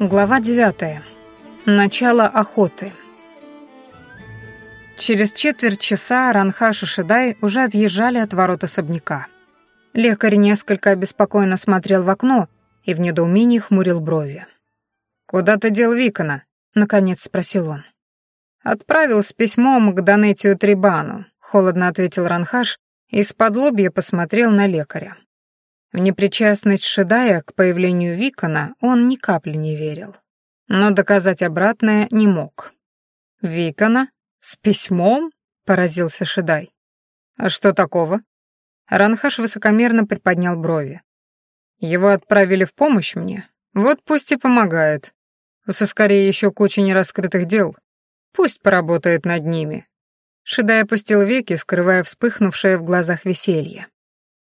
Глава 9. Начало охоты. Через четверть часа Ранхаш и Шедай уже отъезжали от ворот особняка. Лекарь несколько обеспокоенно смотрел в окно и в недоумении хмурил брови. «Куда ты дел Викона?» — наконец спросил он. «Отправил с письмом к Донетию Трибану», — холодно ответил Ранхаш и из-под лобья посмотрел на лекаря. В непричастность Шедая к появлению Викона он ни капли не верил. Но доказать обратное не мог. «Викона? С письмом?» — поразился Шедай. «А что такого?» Ранхаш высокомерно приподнял брови. «Его отправили в помощь мне? Вот пусть и помогает. У Соскорее еще куча нераскрытых дел. Пусть поработает над ними». Шедай опустил веки, скрывая вспыхнувшее в глазах веселье.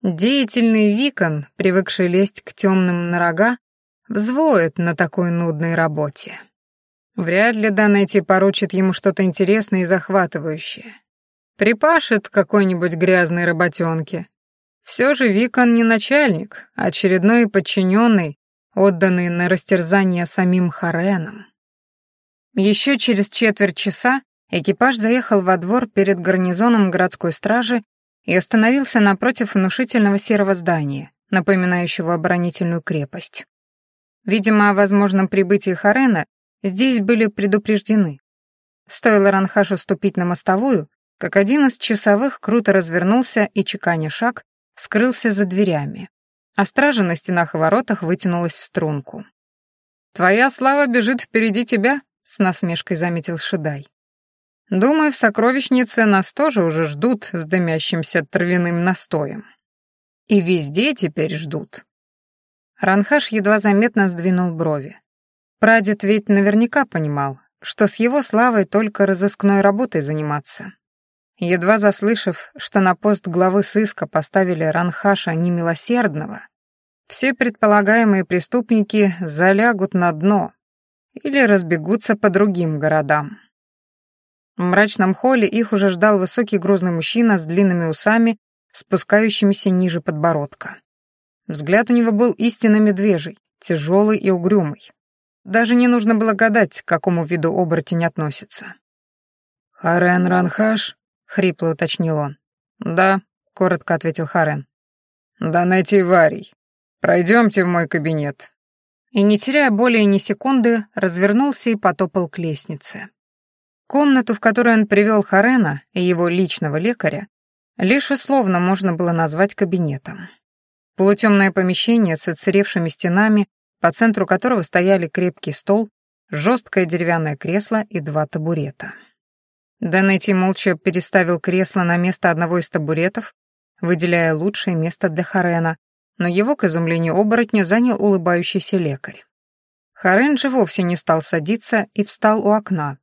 Деятельный Викон, привыкший лезть к темным на рога, взвоет на такой нудной работе. Вряд ли Данетти поручит ему что-то интересное и захватывающее. Припашет какой-нибудь грязной работенке. Все же Викон не начальник, а очередной подчиненный, отданный на растерзание самим Хареном. Еще через четверть часа экипаж заехал во двор перед гарнизоном городской стражи и остановился напротив внушительного серого здания, напоминающего оборонительную крепость. Видимо, о возможном прибытии Харена здесь были предупреждены. Стоило Ранхашу ступить на мостовую, как один из часовых круто развернулся и, чеканя шаг, скрылся за дверями, а стража на стенах и воротах вытянулась в струнку. «Твоя слава бежит впереди тебя», — с насмешкой заметил Шидай. Думаю, в сокровищнице нас тоже уже ждут с дымящимся травяным настоем. И везде теперь ждут. Ранхаш едва заметно сдвинул брови. Прадед ведь наверняка понимал, что с его славой только разыскной работой заниматься. Едва заслышав, что на пост главы сыска поставили Ранхаша немилосердного, все предполагаемые преступники залягут на дно или разбегутся по другим городам. В мрачном холле их уже ждал высокий грозный мужчина с длинными усами, спускающимися ниже подбородка. Взгляд у него был истинно медвежий, тяжелый и угрюмый. Даже не нужно было гадать, к какому виду оборотень относится. «Харен Ранхаш?» — хрипло уточнил он. «Да», — коротко ответил Харен. «Да найти Варий. Пройдемте в мой кабинет». И, не теряя более ни секунды, развернулся и потопал к лестнице. Комнату, в которую он привел Харена и его личного лекаря, лишь условно можно было назвать кабинетом. Полутемное помещение с отсыревшими стенами, по центру которого стояли крепкий стол, жесткое деревянное кресло и два табурета. Данетти молча переставил кресло на место одного из табуретов, выделяя лучшее место для Харена, но его, к изумлению оборотня, занял улыбающийся лекарь. Харен же вовсе не стал садиться и встал у окна,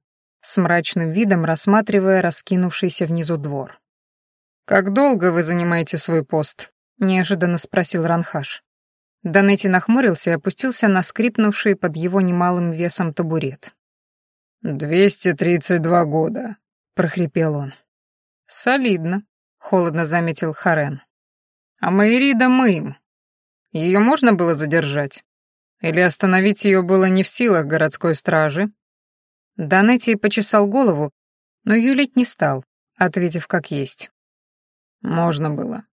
с мрачным видом рассматривая раскинувшийся внизу двор. «Как долго вы занимаете свой пост?» — неожиданно спросил Ранхаш. Данетти нахмурился и опустился на скрипнувший под его немалым весом табурет. «Двести тридцать два года», — прохрипел он. «Солидно», — холодно заметил Харен. «А Майрида мы им. Ее можно было задержать? Или остановить ее было не в силах городской стражи?» Данетти почесал голову, но юлить не стал, ответив как есть. Можно было.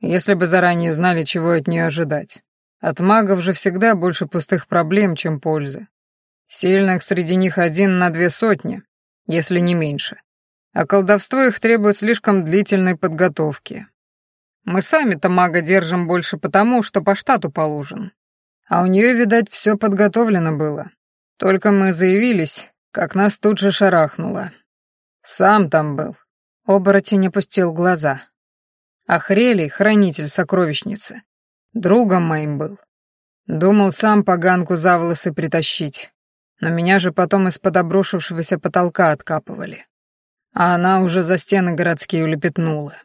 Если бы заранее знали, чего от нее ожидать. От магов же всегда больше пустых проблем, чем пользы. Сильных среди них один на две сотни, если не меньше. А колдовство их требует слишком длительной подготовки. Мы сами-то мага держим больше потому, что по штату положен. А у нее, видать, все подготовлено было. Только мы заявились, как нас тут же шарахнуло. Сам там был. Оборотень опустил глаза. Охрелий, хранитель сокровищницы. Другом моим был. Думал сам поганку за волосы притащить. Но меня же потом из-под обрушившегося потолка откапывали. А она уже за стены городские улепетнула.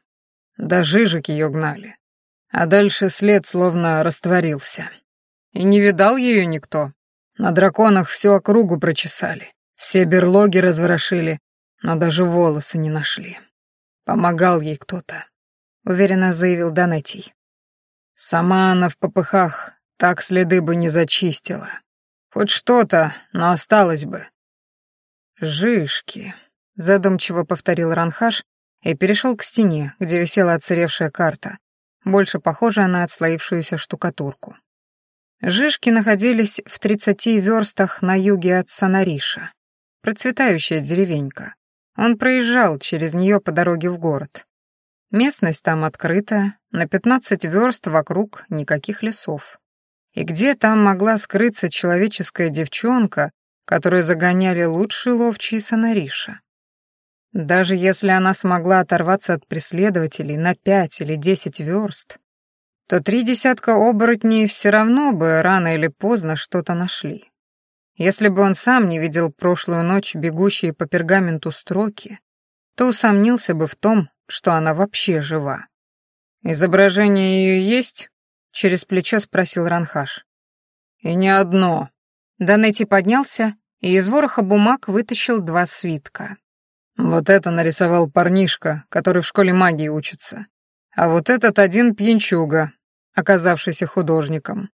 До жижек ее гнали. А дальше след словно растворился. И не видал ее никто. На драконах всю округу прочесали. Все берлоги разворошили, но даже волосы не нашли. Помогал ей кто-то, уверенно заявил Данетий. Сама она в попыхах так следы бы не зачистила. Хоть что-то, но осталось бы. Жишки, задумчиво повторил Ранхаш и перешел к стене, где висела отсыревшая карта, больше похожая на отслоившуюся штукатурку. Жишки находились в тридцати верстах на юге от Санариша. Процветающая деревенька. Он проезжал через нее по дороге в город. Местность там открытая, на пятнадцать верст вокруг никаких лесов. И где там могла скрыться человеческая девчонка, которую загоняли лучшие ловчие Санариша? Даже если она смогла оторваться от преследователей на пять или десять верст, то три десятка оборотней все равно бы рано или поздно что-то нашли. Если бы он сам не видел прошлую ночь бегущие по пергаменту строки, то усомнился бы в том, что она вообще жива. «Изображение ее есть?» — через плечо спросил Ранхаш. «И не одно». Данетти поднялся и из вороха бумаг вытащил два свитка. Вот это нарисовал парнишка, который в школе магии учится. А вот этот один пьянчуга, оказавшийся художником.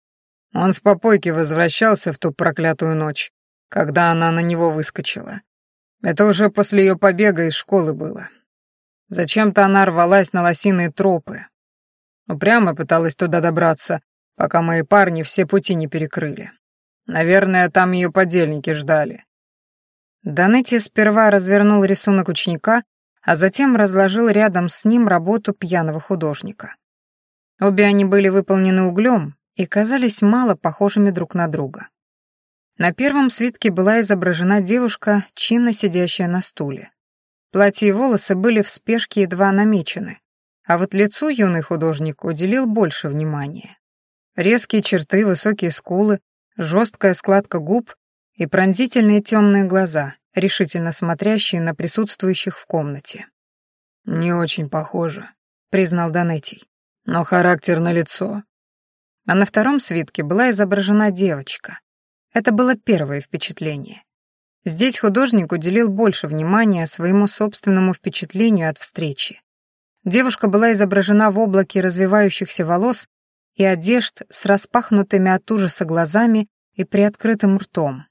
Он с попойки возвращался в ту проклятую ночь, когда она на него выскочила. Это уже после ее побега из школы было. Зачем-то она рвалась на лосиные тропы. Упрямо пыталась туда добраться, пока мои парни все пути не перекрыли. Наверное, там ее подельники ждали. Данетти сперва развернул рисунок ученика, а затем разложил рядом с ним работу пьяного художника. Обе они были выполнены углем и казались мало похожими друг на друга. На первом свитке была изображена девушка, чинно сидящая на стуле. Платье и волосы были в спешке едва намечены, а вот лицу юный художник уделил больше внимания. Резкие черты, высокие скулы, жесткая складка губ и пронзительные темные глаза, решительно смотрящие на присутствующих в комнате. «Не очень похоже», — признал Донетий. «Но характер на лицо. А на втором свитке была изображена девочка. Это было первое впечатление. Здесь художник уделил больше внимания своему собственному впечатлению от встречи. Девушка была изображена в облаке развивающихся волос и одежд с распахнутыми от ужаса глазами и приоткрытым ртом.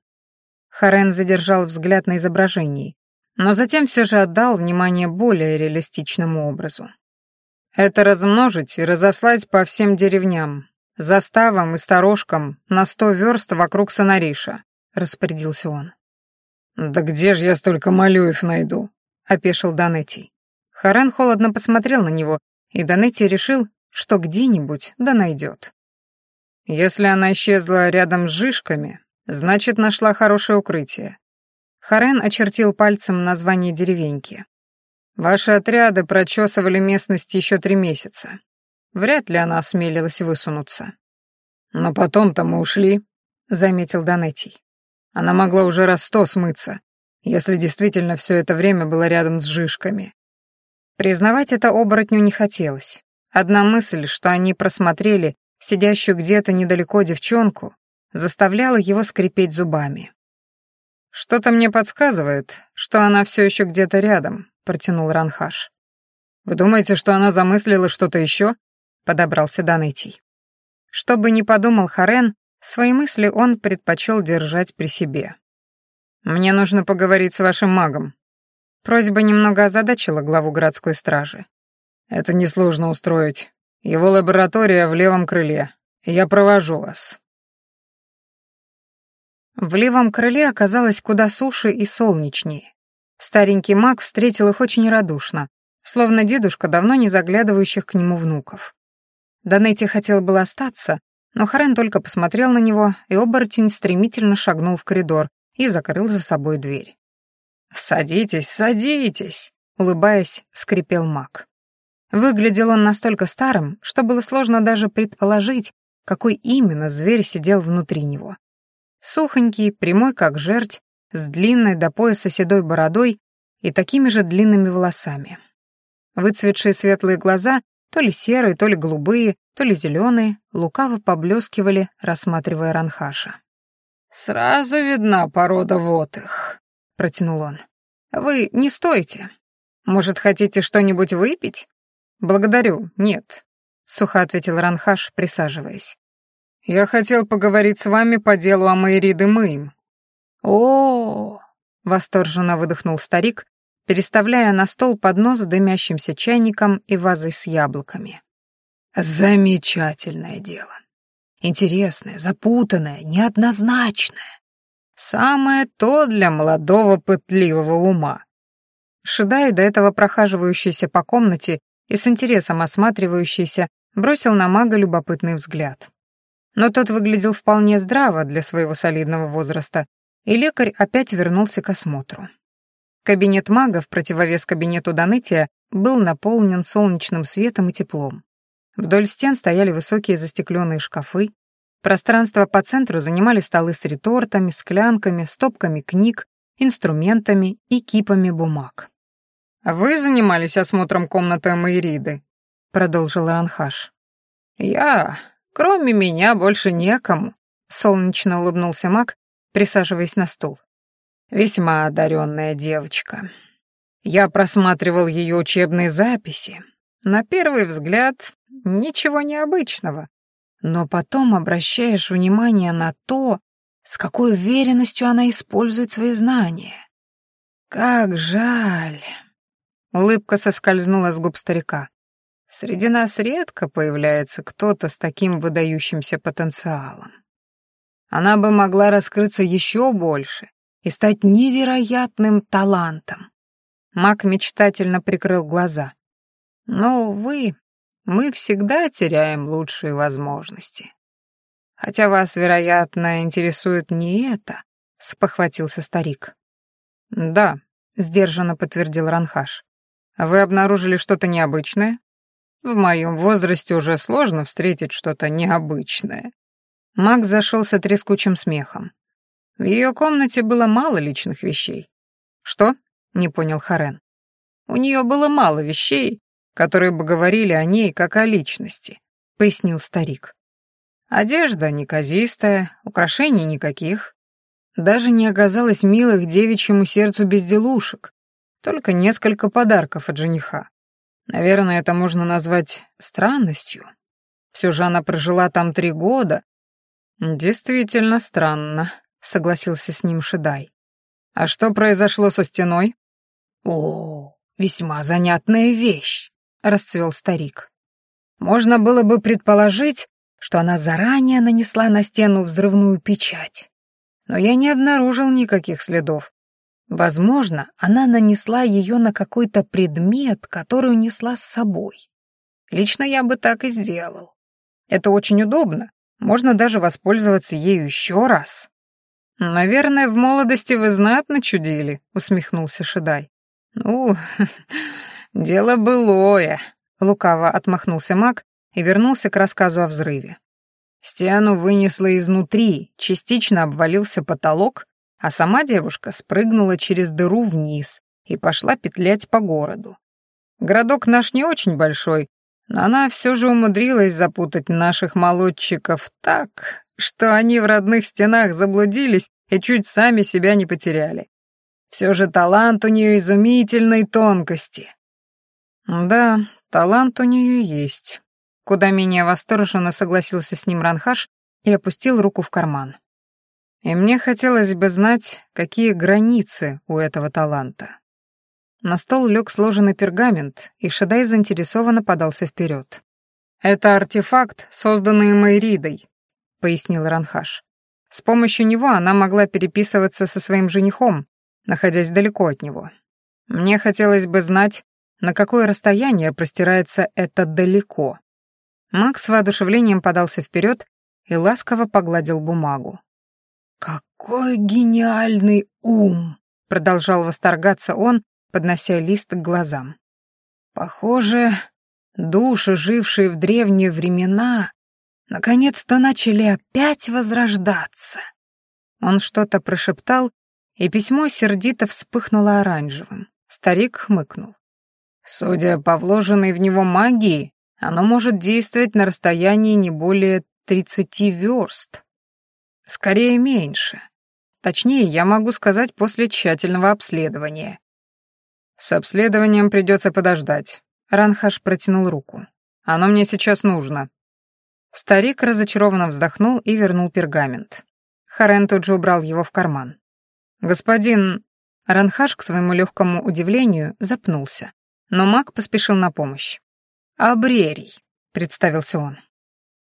Харен задержал взгляд на изображении, но затем все же отдал внимание более реалистичному образу. «Это размножить и разослать по всем деревням, заставам и сторожкам на сто верст вокруг Сонариша», — распорядился он. «Да где же я столько Малюев найду?» — опешил Данетти. Харен холодно посмотрел на него, и Данетти решил, что где-нибудь да найдет. «Если она исчезла рядом с Жишками, Значит, нашла хорошее укрытие. Харен очертил пальцем название деревеньки. Ваши отряды прочесывали местность еще три месяца. Вряд ли она осмелилась высунуться. Но потом-то мы ушли, заметил Донетий. Она могла уже раз сто смыться, если действительно все это время была рядом с жишками. Признавать это оборотню не хотелось. Одна мысль, что они просмотрели сидящую где-то недалеко девчонку, заставляла его скрипеть зубами. «Что-то мне подсказывает, что она все еще где-то рядом», — протянул Ранхаш. «Вы думаете, что она замыслила что-то еще?» — подобрался Данетий. Что бы ни подумал Харен, свои мысли он предпочел держать при себе. «Мне нужно поговорить с вашим магом». Просьба немного озадачила главу городской стражи. «Это несложно устроить. Его лаборатория в левом крыле. Я провожу вас». В левом крыле оказалось куда суше и солнечнее. Старенький маг встретил их очень радушно, словно дедушка давно не заглядывающих к нему внуков. Данетти хотел было остаться, но Харен только посмотрел на него, и оборотень стремительно шагнул в коридор и закрыл за собой дверь. «Садитесь, садитесь!» — улыбаясь, скрипел маг. Выглядел он настолько старым, что было сложно даже предположить, какой именно зверь сидел внутри него. Сухонький, прямой как жерть, с длинной до пояса седой бородой и такими же длинными волосами. Выцветшие светлые глаза, то ли серые, то ли голубые, то ли зеленые, лукаво поблескивали, рассматривая Ранхаша. «Сразу видна порода вот их», — протянул он. «Вы не стойте. Может, хотите что-нибудь выпить?» «Благодарю, нет», — сухо ответил Ранхаш, присаживаясь. Я хотел поговорить с вами по делу о Майриде Мэйм». О, -о, -о восторженно выдохнул старик, переставляя на стол поднос с дымящимся чайником и вазой с яблоками. Замечательное дело. Интересное, запутанное, неоднозначное. Самое то для молодого пытливого ума. Шедай, до этого прохаживающийся по комнате и с интересом осматривающийся, бросил на мага любопытный взгляд. Но тот выглядел вполне здраво для своего солидного возраста, и лекарь опять вернулся к осмотру. Кабинет мага в противовес кабинету Данетия был наполнен солнечным светом и теплом. Вдоль стен стояли высокие застекленные шкафы, пространство по центру занимали столы с ретортами, склянками, стопками книг, инструментами и кипами бумаг. «Вы занимались осмотром комнаты Майриды?» — продолжил Ранхаш. «Я... Кроме меня больше некому», — солнечно улыбнулся маг, присаживаясь на стул. «Весьма одаренная девочка. Я просматривал ее учебные записи. На первый взгляд, ничего необычного. Но потом обращаешь внимание на то, с какой уверенностью она использует свои знания. Как жаль. Улыбка соскользнула с губ старика. Среди нас редко появляется кто-то с таким выдающимся потенциалом. Она бы могла раскрыться еще больше и стать невероятным талантом. Мак мечтательно прикрыл глаза. Но, увы, мы всегда теряем лучшие возможности. Хотя вас, вероятно, интересует не это, спохватился старик. Да, сдержанно подтвердил Ранхаш. Вы обнаружили что-то необычное? В моем возрасте уже сложно встретить что-то необычное. Мак зашелся трескучим смехом. В ее комнате было мало личных вещей. Что? Не понял Харен. У нее было мало вещей, которые бы говорили о ней как о личности, пояснил старик. Одежда неказистая, украшений никаких. Даже не оказалось милых девичьему сердцу безделушек, только несколько подарков от жениха. Наверное, это можно назвать странностью. Все же она прожила там три года. Действительно странно, согласился с ним Шедай. А что произошло со стеной? О, весьма занятная вещь, расцвел старик. Можно было бы предположить, что она заранее нанесла на стену взрывную печать. Но я не обнаружил никаких следов. Возможно, она нанесла ее на какой-то предмет, который унесла с собой. Лично я бы так и сделал. Это очень удобно, можно даже воспользоваться ею еще раз. «Наверное, в молодости вы знатно чудили», — усмехнулся Шедай. «Ну, дело былое», — лукаво отмахнулся маг и вернулся к рассказу о взрыве. Стену вынесло изнутри, частично обвалился потолок, а сама девушка спрыгнула через дыру вниз и пошла петлять по городу. Городок наш не очень большой, но она все же умудрилась запутать наших молодчиков так, что они в родных стенах заблудились и чуть сами себя не потеряли. Все же талант у нее изумительной тонкости. Да, талант у нее есть. Куда менее восторженно согласился с ним Ранхаш и опустил руку в карман. И мне хотелось бы знать, какие границы у этого таланта. На стол лег сложенный пергамент, и Шедай заинтересованно подался вперед. «Это артефакт, созданный Майридой», — пояснил Ранхаш. «С помощью него она могла переписываться со своим женихом, находясь далеко от него. Мне хотелось бы знать, на какое расстояние простирается это далеко». Макс с воодушевлением подался вперед и ласково погладил бумагу. «Какой гениальный ум!» — продолжал восторгаться он, поднося лист к глазам. Похоже, души, жившие в древние времена, наконец-то начали опять возрождаться. Он что-то прошептал, и письмо сердито вспыхнуло оранжевым. Старик хмыкнул. Судя по вложенной в него магии, оно может действовать на расстоянии не более тридцати верст. Скорее, меньше. Точнее, я могу сказать после тщательного обследования. «С обследованием придется подождать». Ранхаш протянул руку. «Оно мне сейчас нужно». Старик разочарованно вздохнул и вернул пергамент. Харен тут же убрал его в карман. «Господин...» Ранхаш, к своему легкому удивлению, запнулся, но маг поспешил на помощь. «Абрерий», — представился он.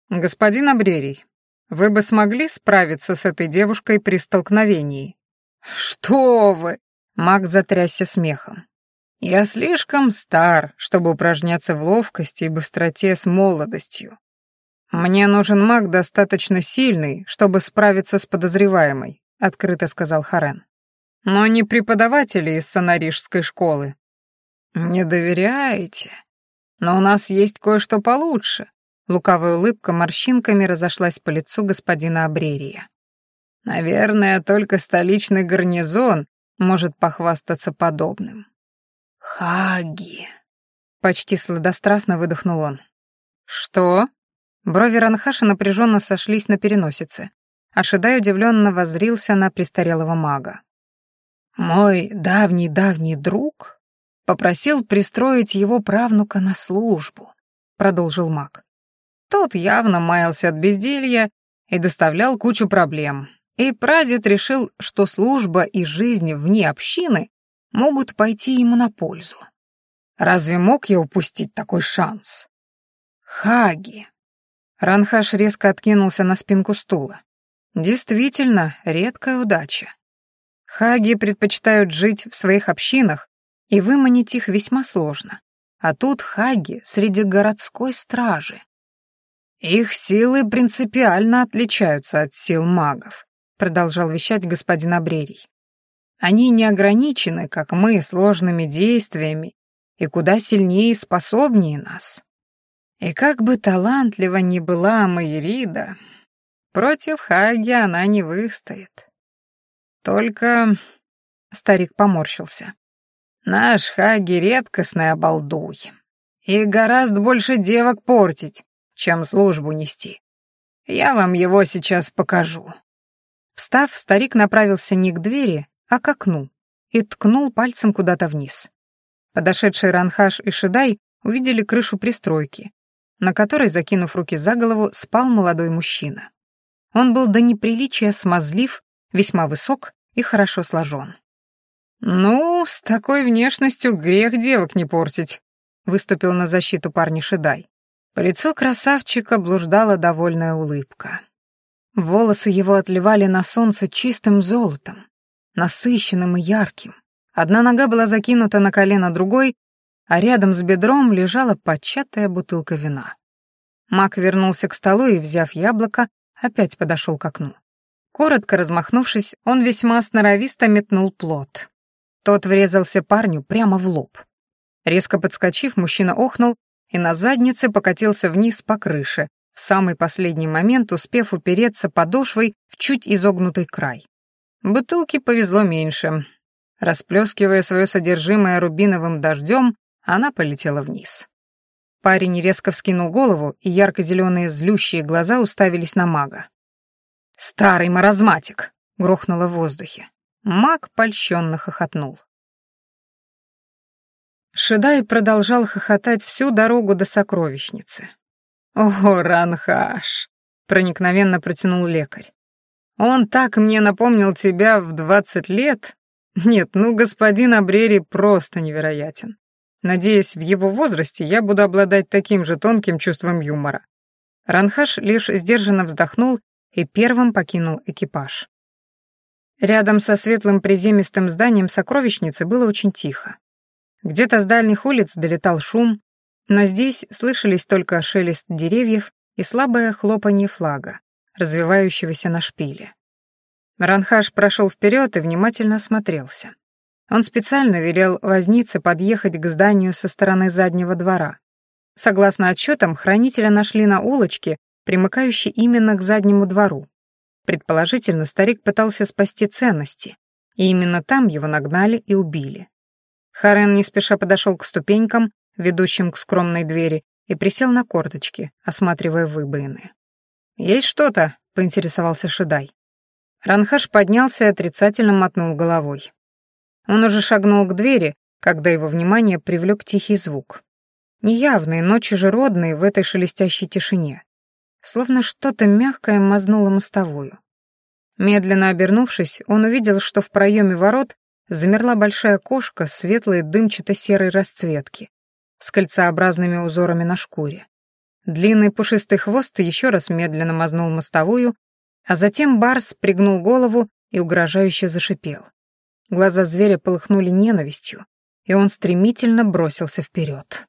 «Господин Абрерий, вы бы смогли справиться с этой девушкой при столкновении?» «Что вы!» — маг затрясся смехом. «Я слишком стар, чтобы упражняться в ловкости и быстроте с молодостью. Мне нужен маг достаточно сильный, чтобы справиться с подозреваемой», — открыто сказал Харен. «Но не преподаватели из сонарижской школы». «Не доверяете? Но у нас есть кое-что получше», Лукавая улыбка морщинками разошлась по лицу господина Абрерия. «Наверное, только столичный гарнизон может похвастаться подобным». «Хаги!» — почти сладострастно выдохнул он. «Что?» Брови Ранхаша напряженно сошлись на переносице, а Шедай удивленно воззрился на престарелого мага. «Мой давний-давний друг попросил пристроить его правнука на службу», — продолжил маг. Тот явно маялся от безделья и доставлял кучу проблем. И прадед решил, что служба и жизнь вне общины могут пойти ему на пользу. Разве мог я упустить такой шанс? Хаги. Ранхаш резко откинулся на спинку стула. Действительно, редкая удача. Хаги предпочитают жить в своих общинах, и выманить их весьма сложно. А тут хаги среди городской стражи. «Их силы принципиально отличаются от сил магов», продолжал вещать господин Абрерий. «Они не ограничены, как мы, сложными действиями и куда сильнее и способнее нас. И как бы талантлива ни была Майрида, против Хаги она не выстоит. Только...» — старик поморщился. «Наш Хаги редкостный обалдуй, и гораздо больше девок портить, чем службу нести. Я вам его сейчас покажу». Встав, старик направился не к двери, а к окну и ткнул пальцем куда-то вниз. Подошедшие Ранхаш и Шидай увидели крышу пристройки, на которой, закинув руки за голову, спал молодой мужчина. Он был до неприличия смазлив, весьма высок и хорошо сложен. «Ну, с такой внешностью грех девок не портить», — выступил на защиту парня Шидай. По лицу красавчика блуждала довольная улыбка. Волосы его отливали на солнце чистым золотом, насыщенным и ярким. Одна нога была закинута на колено другой, а рядом с бедром лежала початая бутылка вина. Мак вернулся к столу и, взяв яблоко, опять подошел к окну. Коротко размахнувшись, он весьма сноровисто метнул плод. Тот врезался парню прямо в лоб. Резко подскочив, мужчина охнул и на заднице покатился вниз по крыше, в самый последний момент успев упереться подошвой в чуть изогнутый край. Бутылке повезло меньше. Расплескивая свое содержимое рубиновым дождем, она полетела вниз. Парень резко вскинул голову, и ярко-зеленые злющие глаза уставились на мага. «Старый маразматик!» — грохнуло в воздухе. Маг польщенно хохотнул. Шедай продолжал хохотать всю дорогу до сокровищницы. «О, Ранхаш!» — проникновенно протянул лекарь. «Он так мне напомнил тебя в двадцать лет? Нет, ну, господин Абрери просто невероятен. Надеюсь, в его возрасте я буду обладать таким же тонким чувством юмора». Ранхаш лишь сдержанно вздохнул и первым покинул экипаж. Рядом со светлым приземистым зданием сокровищницы было очень тихо. Где-то с дальних улиц долетал шум, но здесь слышались только шелест деревьев и слабое хлопанье флага, развивающегося на шпиле. Ранхаш прошел вперед и внимательно осмотрелся. Он специально велел вознице подъехать к зданию со стороны заднего двора. Согласно отчетам, хранителя нашли на улочке, примыкающей именно к заднему двору. Предположительно, старик пытался спасти ценности, и именно там его нагнали и убили. Харен не спеша подошел к ступенькам, ведущим к скромной двери, и присел на корточки, осматривая выбоины. «Есть что-то?» — поинтересовался Шидай. Ранхаш поднялся и отрицательно мотнул головой. Он уже шагнул к двери, когда его внимание привлек тихий звук. Неявный, но чужеродный в этой шелестящей тишине. словно что-то мягкое мазнуло мостовую. Медленно обернувшись, он увидел, что в проеме ворот замерла большая кошка светлой дымчато-серой расцветки с кольцеобразными узорами на шкуре. Длинный пушистый хвост еще раз медленно мазнул мостовую, а затем Барс пригнул голову и угрожающе зашипел. Глаза зверя полыхнули ненавистью, и он стремительно бросился вперед.